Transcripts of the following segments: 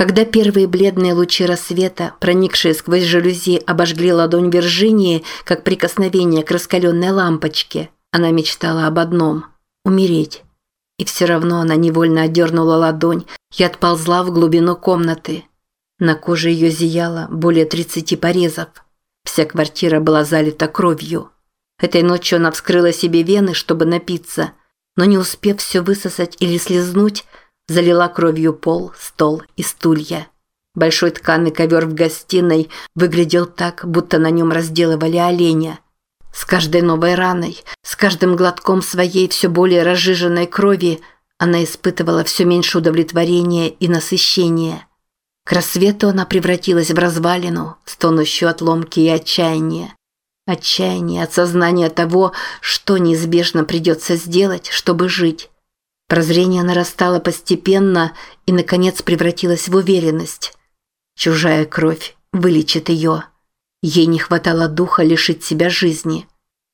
Когда первые бледные лучи рассвета, проникшие сквозь жалюзи, обожгли ладонь Виржинии, как прикосновение к раскаленной лампочке, она мечтала об одном – умереть. И все равно она невольно отдернула ладонь и отползла в глубину комнаты. На коже ее зияло более 30 порезов. Вся квартира была залита кровью. Этой ночью она вскрыла себе вены, чтобы напиться, но не успев все высосать или слезнуть, залила кровью пол, стол и стулья. Большой тканый ковер в гостиной выглядел так, будто на нем разделывали оленя. С каждой новой раной, с каждым глотком своей все более разжиженной крови она испытывала все меньше удовлетворения и насыщения. К рассвету она превратилась в развалину, стонущую от ломки и отчаяния. Отчаяние от сознания того, что неизбежно придется сделать, чтобы жить. Прозрение нарастало постепенно и, наконец, превратилось в уверенность. Чужая кровь вылечит ее. Ей не хватало духа лишить себя жизни.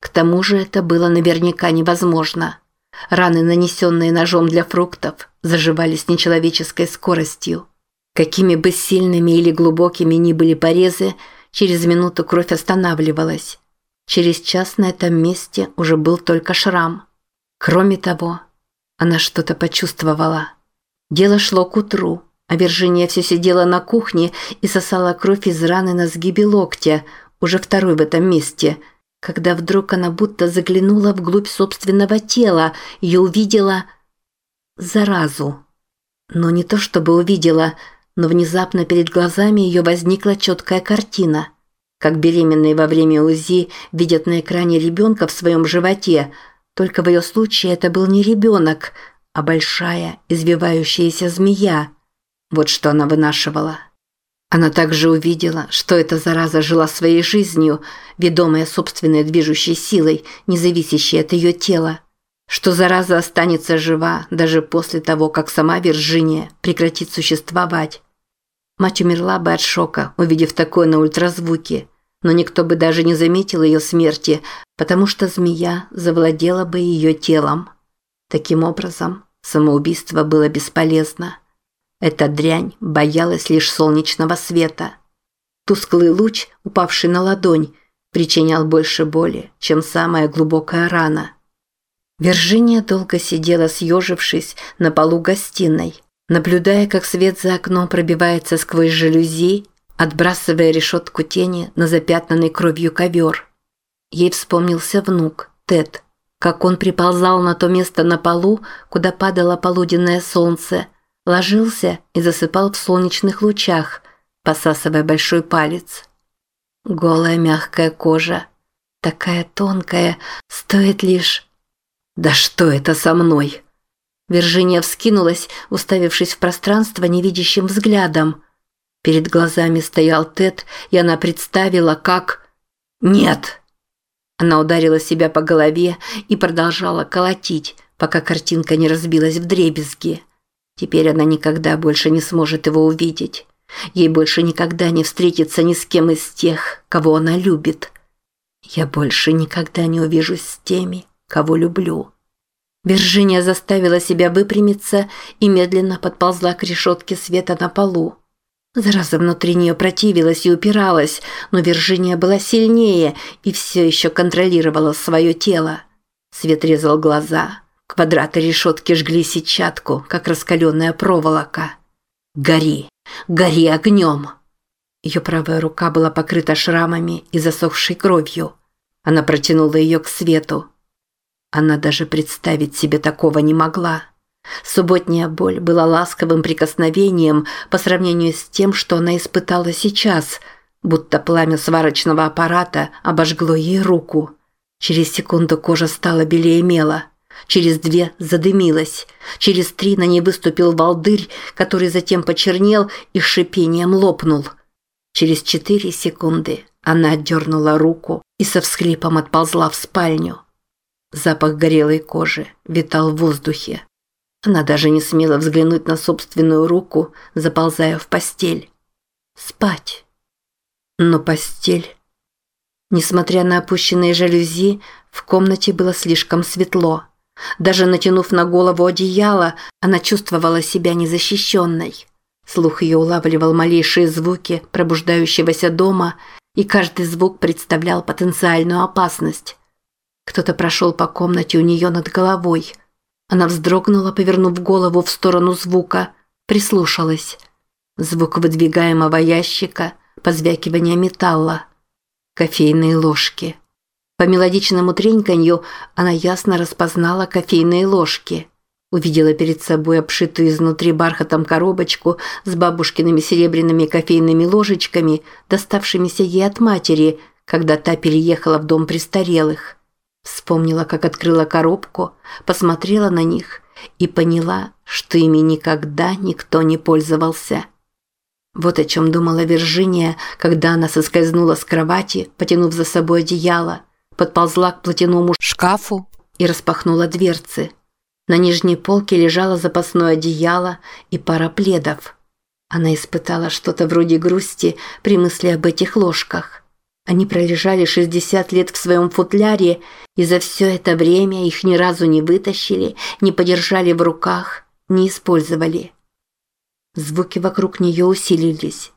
К тому же это было наверняка невозможно. Раны, нанесенные ножом для фруктов, заживали с нечеловеческой скоростью. Какими бы сильными или глубокими ни были порезы, через минуту кровь останавливалась. Через час на этом месте уже был только шрам. Кроме того, она что-то почувствовала. Дело шло к утру, а Виржиния все сидела на кухне и сосала кровь из раны на сгибе локтя, уже второй в этом месте, когда вдруг она будто заглянула вглубь собственного тела и увидела заразу. Но не то чтобы увидела, но внезапно перед глазами ее возникла четкая картина. Как беременные во время УЗИ видят на экране ребенка в своем животе – только в ее случае это был не ребенок, а большая, извивающаяся змея. Вот что она вынашивала. Она также увидела, что эта зараза жила своей жизнью, ведомая собственной движущей силой, не зависящей от ее тела. Что зараза останется жива даже после того, как сама Виржиния прекратит существовать. Мать умерла бы от шока, увидев такое на ультразвуке но никто бы даже не заметил ее смерти, потому что змея завладела бы ее телом. Таким образом, самоубийство было бесполезно. Эта дрянь боялась лишь солнечного света. Тусклый луч, упавший на ладонь, причинял больше боли, чем самая глубокая рана. Виржиния долго сидела съежившись на полу гостиной, наблюдая, как свет за окном пробивается сквозь жалюзи отбрасывая решетку тени на запятнанный кровью ковер. Ей вспомнился внук, Тед, как он приползал на то место на полу, куда падало полуденное солнце, ложился и засыпал в солнечных лучах, посасывая большой палец. Голая мягкая кожа, такая тонкая, стоит лишь... «Да что это со мной?» Виржиния вскинулась, уставившись в пространство невидящим взглядом. Перед глазами стоял Тед, и она представила, как... «Нет!» Она ударила себя по голове и продолжала колотить, пока картинка не разбилась в дребезги. Теперь она никогда больше не сможет его увидеть. Ей больше никогда не встретиться ни с кем из тех, кого она любит. Я больше никогда не увижусь с теми, кого люблю. Виржиния заставила себя выпрямиться и медленно подползла к решетке света на полу. Зараза внутри нее противилась и упиралась, но Виржиния была сильнее и все еще контролировала свое тело. Свет резал глаза. Квадраты решетки жгли сетчатку, как раскаленная проволока. «Гори! Гори огнем!» Ее правая рука была покрыта шрамами и засохшей кровью. Она протянула ее к свету. Она даже представить себе такого не могла. Субботняя боль была ласковым прикосновением по сравнению с тем, что она испытала сейчас, будто пламя сварочного аппарата обожгло ей руку. Через секунду кожа стала белее мела. Через две задымилась. Через три на ней выступил волдырь, который затем почернел и шипением лопнул. Через четыре секунды она отдернула руку и со всхлипом отползла в спальню. Запах горелой кожи витал в воздухе. Она даже не смела взглянуть на собственную руку, заползая в постель. Спать. Но постель... Несмотря на опущенные жалюзи, в комнате было слишком светло. Даже натянув на голову одеяло, она чувствовала себя незащищенной. Слух ее улавливал малейшие звуки пробуждающегося дома, и каждый звук представлял потенциальную опасность. Кто-то прошел по комнате у нее над головой. Она вздрогнула, повернув голову в сторону звука, прислушалась. Звук выдвигаемого ящика, позвякивание металла. Кофейные ложки. По мелодичному треньканью она ясно распознала кофейные ложки. Увидела перед собой обшитую изнутри бархатом коробочку с бабушкиными серебряными кофейными ложечками, доставшимися ей от матери, когда та переехала в дом престарелых. Вспомнила, как открыла коробку, посмотрела на них и поняла, что ими никогда никто не пользовался. Вот о чем думала Виржиния, когда она соскользнула с кровати, потянув за собой одеяло, подползла к платяному шкафу и распахнула дверцы. На нижней полке лежало запасное одеяло и пара пледов. Она испытала что-то вроде грусти при мысли об этих ложках. Они пролежали 60 лет в своем футляре, и за все это время их ни разу не вытащили, не подержали в руках, не использовали. Звуки вокруг нее усилились.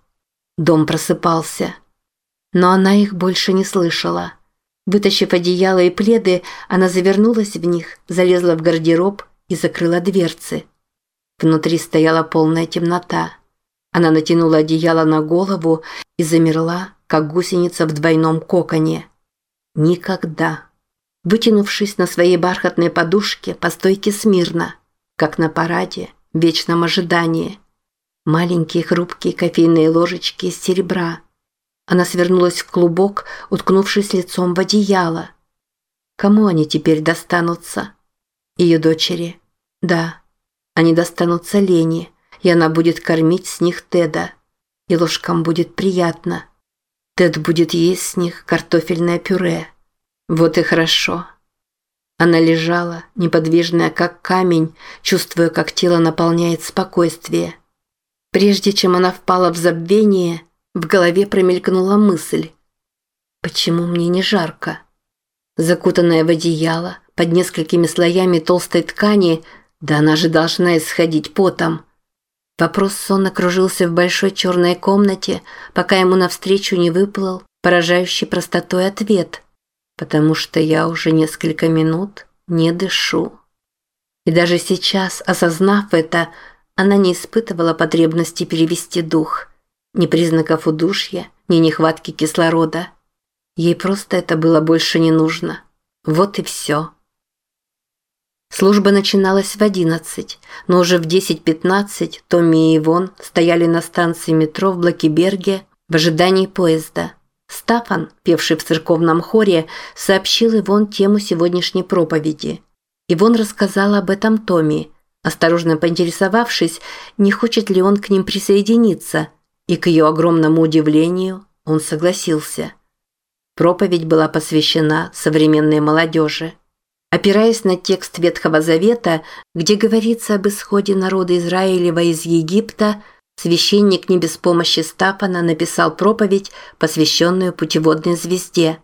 Дом просыпался. Но она их больше не слышала. Вытащив одеяло и пледы, она завернулась в них, залезла в гардероб и закрыла дверцы. Внутри стояла полная темнота. Она натянула одеяло на голову и замерла, как гусеница в двойном коконе. Никогда. Вытянувшись на своей бархатной подушке по стойке смирно, как на параде, в вечном ожидании. Маленькие хрупкие кофейные ложечки из серебра – она свернулась в клубок, уткнувшись лицом в одеяло. Кому они теперь достанутся? Ее дочери? Да. Они достанутся Лене, и она будет кормить с них Теда. И ложкам будет приятно. Тед будет есть с них картофельное пюре. Вот и хорошо. Она лежала, неподвижная как камень, чувствуя, как тело наполняет спокойствие. Прежде чем она впала в забвение, в голове промелькнула мысль. Почему мне не жарко? Закутанная в одеяло, под несколькими слоями толстой ткани, да она же должна исходить потом. Вопрос сонно кружился в большой черной комнате, пока ему навстречу не выплыл поражающий простотой ответ. Потому что я уже несколько минут не дышу. И даже сейчас, осознав это, она не испытывала потребности перевести дух – ни признаков удушья, ни нехватки кислорода. Ей просто это было больше не нужно. Вот и все. Служба начиналась в 11, но уже в 10.15 Томми и Ивон стояли на станции метро в Блакиберге в ожидании поезда. Стафан, певший в церковном хоре, сообщил Ивон тему сегодняшней проповеди. Ивон рассказала об этом Томми, осторожно поинтересовавшись, не хочет ли он к ним присоединиться – и к ее огромному удивлению он согласился. Проповедь была посвящена современной молодежи. Опираясь на текст Ветхого Завета, где говорится об исходе народа Израилева из Египта, священник не без помощи Стафана написал проповедь, посвященную путеводной звезде,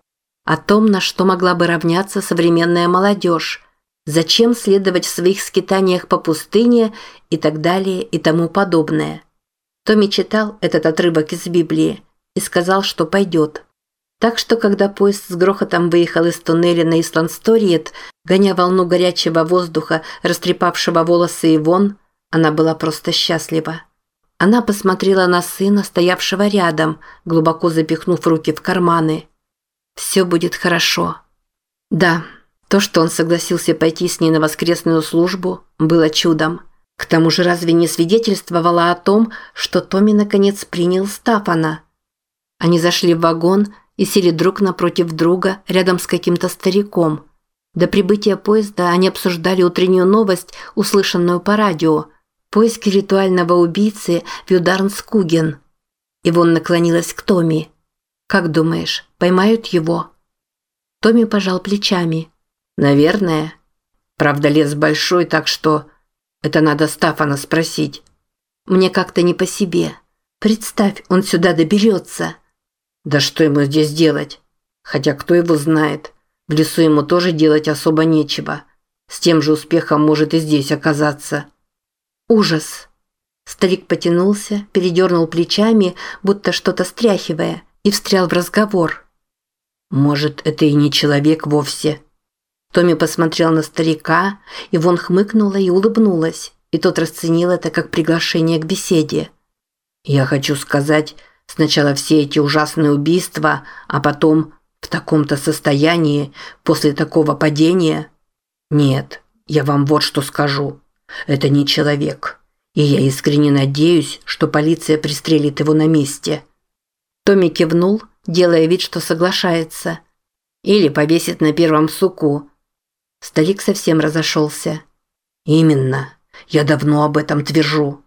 о том, на что могла бы равняться современная молодежь, зачем следовать в своих скитаниях по пустыне и так далее и тому подобное. Томми читал этот отрывок из Библии и сказал, что пойдет. Так что, когда поезд с грохотом выехал из туннеля на Исланд-Сториет, гоня волну горячего воздуха, растрепавшего волосы и вон, она была просто счастлива. Она посмотрела на сына, стоявшего рядом, глубоко запихнув руки в карманы. «Все будет хорошо». Да, то, что он согласился пойти с ней на воскресную службу, было чудом. К тому же разве не свидетельствовало о том, что Томми наконец принял Стафана? Они зашли в вагон и сели друг напротив друга рядом с каким-то стариком. До прибытия поезда они обсуждали утреннюю новость, услышанную по радио. Поиски ритуального убийцы Вюдарнскуген. Ивон наклонилась к Томми. «Как думаешь, поймают его?» Томми пожал плечами. «Наверное. Правда, лес большой, так что это надо Стафана спросить. Мне как-то не по себе. Представь, он сюда доберется. Да что ему здесь делать? Хотя кто его знает. В лесу ему тоже делать особо нечего. С тем же успехом может и здесь оказаться. Ужас. Старик потянулся, передернул плечами, будто что-то стряхивая, и встрял в разговор. «Может, это и не человек вовсе?» Томми посмотрел на старика, и вон хмыкнула и улыбнулась, и тот расценил это как приглашение к беседе. «Я хочу сказать, сначала все эти ужасные убийства, а потом в таком-то состоянии, после такого падения? Нет, я вам вот что скажу. Это не человек. И я искренне надеюсь, что полиция пристрелит его на месте». Томми кивнул, делая вид, что соглашается. «Или повесит на первом суку». Старик совсем разошелся. «Именно. Я давно об этом твержу.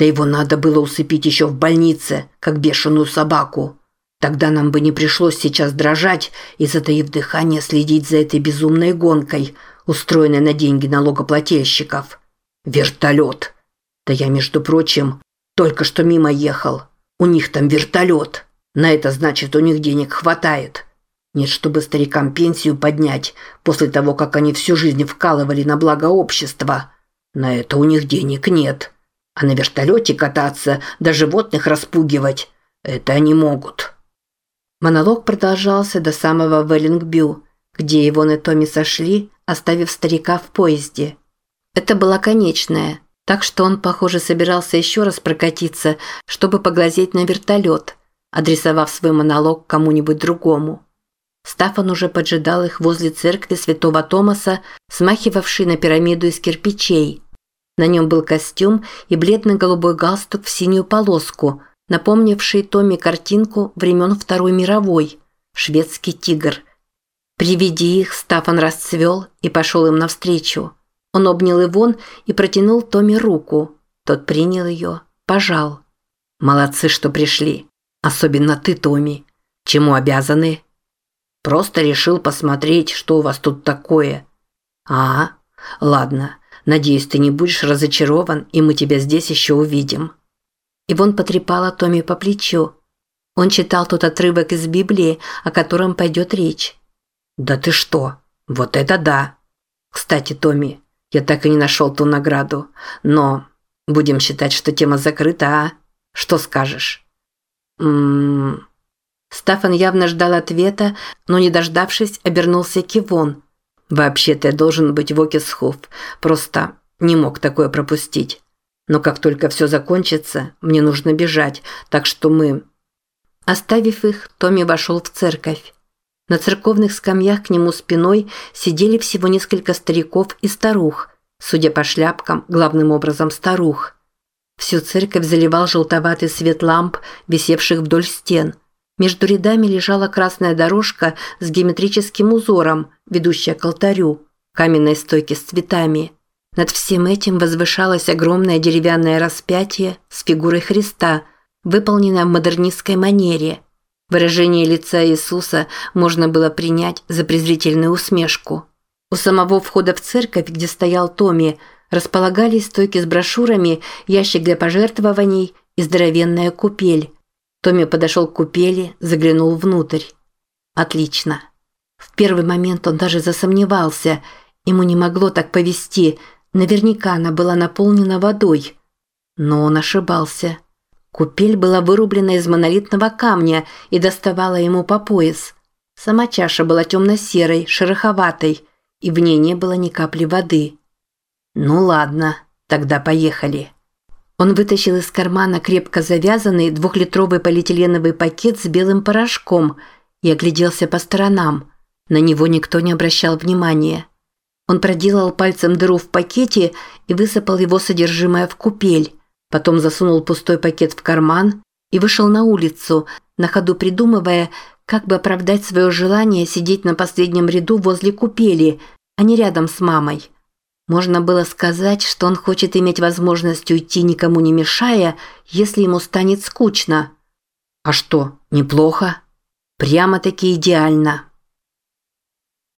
Да его надо было усыпить еще в больнице, как бешеную собаку. Тогда нам бы не пришлось сейчас дрожать и, затаив дыхание, следить за этой безумной гонкой, устроенной на деньги налогоплательщиков. Вертолет. Да я, между прочим, только что мимо ехал. У них там вертолет. На это значит, у них денег хватает. Нет, чтобы старикам пенсию поднять после того, как они всю жизнь вкалывали на благо общества. На это у них денег нет. А на вертолете кататься, да животных распугивать – это они могут. Монолог продолжался до самого Веллингбю, где Ивон и Томми сошли, оставив старика в поезде. Это была конечная, так что он, похоже, собирался еще раз прокатиться, чтобы поглазеть на вертолет, адресовав свой монолог кому-нибудь другому. Стафан уже поджидал их возле церкви святого Томаса, смахивавшей на пирамиду из кирпичей. На нем был костюм и бледно-голубой галстук в синюю полоску, напомнивший Томми картинку времен Второй мировой «Шведский тигр». При виде их Стафан расцвел и пошел им навстречу. Он обнял Ивон и протянул Томми руку. Тот принял ее, пожал. «Молодцы, что пришли. Особенно ты, Томми. Чему обязаны?» Просто решил посмотреть, что у вас тут такое. А, ладно. Надеюсь, ты не будешь разочарован, и мы тебя здесь еще увидим. Ивон потрепала Томми по плечу. Он читал тот отрывок из Библии, о котором пойдет речь. Да ты что? Вот это да. Кстати, Томми, я так и не нашел ту награду, но будем считать, что тема закрыта, а? Что скажешь? Ммм, Стафан явно ждал ответа, но, не дождавшись, обернулся к Ивон. «Вообще-то я должен быть в Окисхоф, просто не мог такое пропустить. Но как только все закончится, мне нужно бежать, так что мы...» Оставив их, Томми вошел в церковь. На церковных скамьях к нему спиной сидели всего несколько стариков и старух, судя по шляпкам, главным образом старух. Всю церковь заливал желтоватый свет ламп, висевших вдоль стен – между рядами лежала красная дорожка с геометрическим узором, ведущая к алтарю, каменной стойке с цветами. Над всем этим возвышалось огромное деревянное распятие с фигурой Христа, выполненное в модернистской манере. Выражение лица Иисуса можно было принять за презрительную усмешку. У самого входа в церковь, где стоял Томми, располагались стойки с брошюрами, ящик для пожертвований и здоровенная купель. Томми подошел к купели, заглянул внутрь. Отлично. В первый момент он даже засомневался. Ему не могло так повести. Наверняка она была наполнена водой. Но он ошибался. Купель была вырублена из монолитного камня и доставала ему по пояс. Сама чаша была темно-серой, шероховатой, и в ней не было ни капли воды. «Ну ладно, тогда поехали». Он вытащил из кармана крепко завязанный двухлитровый полиэтиленовый пакет с белым порошком и огляделся по сторонам. На него никто не обращал внимания. Он проделал пальцем дыру в пакете и высыпал его содержимое в купель. Потом засунул пустой пакет в карман и вышел на улицу, на ходу придумывая, как бы оправдать свое желание сидеть на последнем ряду возле купели, а не рядом с мамой. Можно было сказать, что он хочет иметь возможность уйти, никому не мешая, если ему станет скучно. А что, неплохо? Прямо-таки идеально.